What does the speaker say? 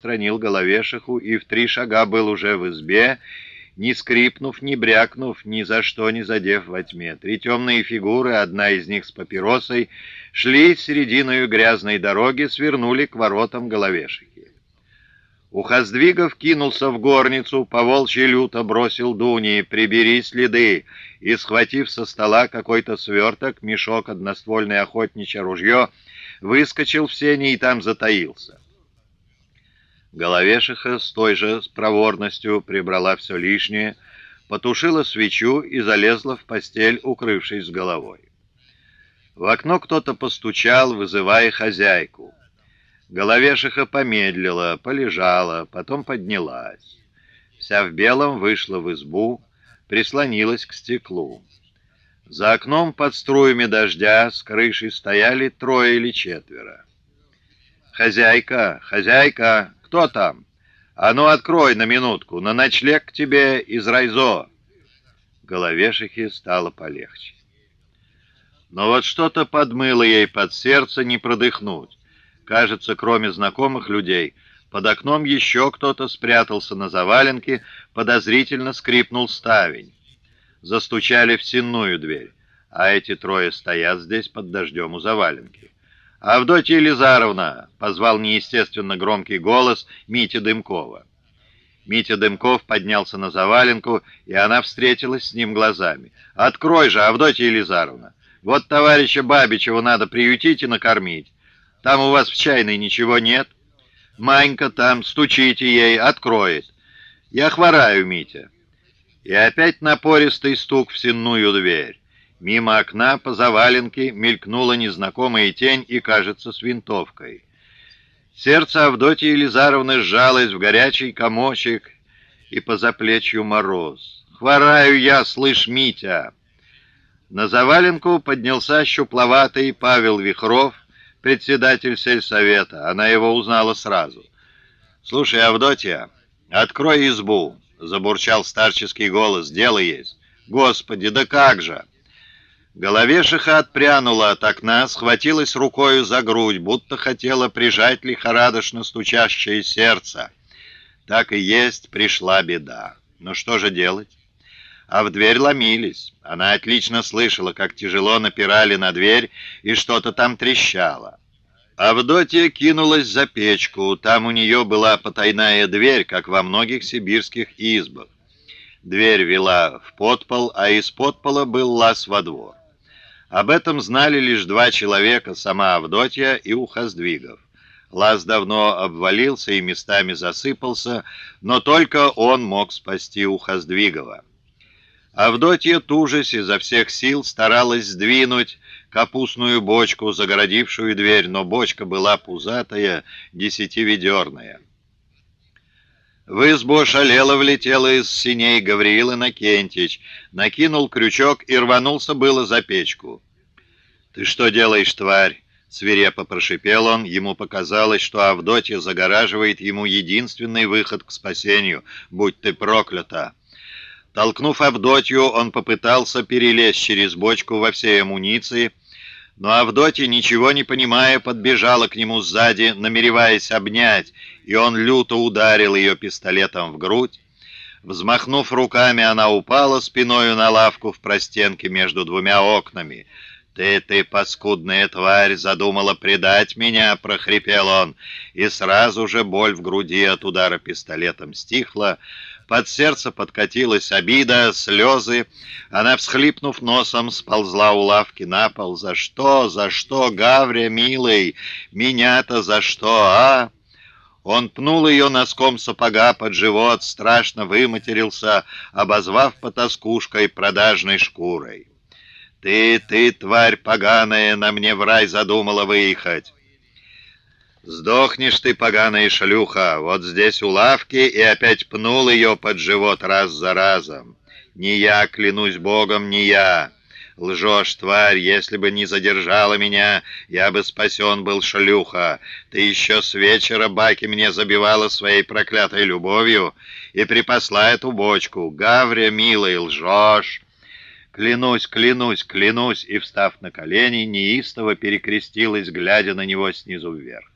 Странил головешиху и в три шага был уже в избе, не скрипнув, не брякнув, ни за что не задев во тьме. Три темные фигуры, одна из них с папиросой, шли серединою грязной дороги, свернули к воротам головешихи. Ухоздвигов кинулся в горницу, по волчьи люто бросил Дуни, «Прибери следы!» и, схватив со стола какой-то сверток, мешок, одноствольное охотничье ружье, выскочил в сени и там затаился. Головешиха с той же проворностью прибрала все лишнее, потушила свечу и залезла в постель, укрывшись головой. В окно кто-то постучал, вызывая хозяйку. Головешиха помедлила, полежала, потом поднялась. Вся в белом вышла в избу, прислонилась к стеклу. За окном под струями дождя с крыши стояли трое или четверо. «Хозяйка! Хозяйка! Кто там? А ну, открой на минутку, на ночлег к тебе из Райзо!» Головешихе стало полегче. Но вот что-то подмыло ей под сердце не продыхнуть. Кажется, кроме знакомых людей, под окном еще кто-то спрятался на заваленке, подозрительно скрипнул ставень. Застучали в сенную дверь, а эти трое стоят здесь под дождем у заваленки. «Авдотья Елизаровна!» — позвал неестественно громкий голос Мити Дымкова. Митя Дымков поднялся на заваленку, и она встретилась с ним глазами. «Открой же, Авдотья Елизаровна! Вот товарища Бабичева надо приютить и накормить. Там у вас в чайной ничего нет? Манька там, стучите ей, откроет. Я хвораю, Митя». И опять напористый стук в сенную дверь. Мимо окна по заваленке мелькнула незнакомая тень и, кажется, с винтовкой. Сердце Авдотьи Елизаровны сжалось в горячий комочек и по заплечью мороз. «Хвораю я, слышь, Митя!» На заваленку поднялся щупловатый Павел Вихров, председатель сельсовета. Она его узнала сразу. «Слушай, Авдотья, открой избу!» — забурчал старческий голос. «Дело есть!» «Господи, да как же!» Головешиха отпрянула от окна, схватилась рукою за грудь, будто хотела прижать лихорадочно стучащее сердце. Так и есть, пришла беда. Но что же делать? А в дверь ломились. Она отлично слышала, как тяжело напирали на дверь, и что-то там трещало. Авдотья кинулась за печку. Там у нее была потайная дверь, как во многих сибирских избах. Дверь вела в подпол, а из подпола был лаз во двор. Об этом знали лишь два человека, сама Авдотья и Ухоздвигов. Лаз давно обвалился и местами засыпался, но только он мог спасти Ухоздвигова. Авдотья, тужась изо всех сил, старалась сдвинуть капустную бочку, загородившую дверь, но бочка была пузатая, десятиведерная. В избу шалело влетела из синей Гавриил Иннокентьич, накинул крючок и рванулся было за печку. «Ты что делаешь, тварь?» — свирепо прошипел он. Ему показалось, что Авдотья загораживает ему единственный выход к спасению. «Будь ты проклята!» Толкнув Авдотью, он попытался перелезть через бочку во всей амуниции, но Авдотья, ничего не понимая, подбежала к нему сзади, намереваясь обнять, и он люто ударил ее пистолетом в грудь. Взмахнув руками, она упала спиною на лавку в простенке между двумя окнами. «Ты, ты, паскудная тварь, задумала предать меня!» — прохрипел он, и сразу же боль в груди от удара пистолетом стихла, под сердце подкатилась обида, слезы. Она, всхлипнув носом, сползла у лавки на пол. «За что? За что, Гавря, милый? Меня-то за что, а?» Он пнул ее носком сапога под живот, страшно выматерился, обозвав потаскушкой продажной шкурой. «Ты, ты, тварь поганая, на мне в рай задумала выехать!» «Сдохнешь ты, поганая шлюха, вот здесь у лавки, и опять пнул ее под живот раз за разом. Не я, клянусь Богом, не я. Лжешь, тварь, если бы не задержала меня, я бы спасен был, шлюха. Ты еще с вечера баки мне забивала своей проклятой любовью и припасла эту бочку. Гавря, милый, лжешь». «Клянусь, клянусь, клянусь!» и, встав на колени, неистово перекрестилась, глядя на него снизу вверх.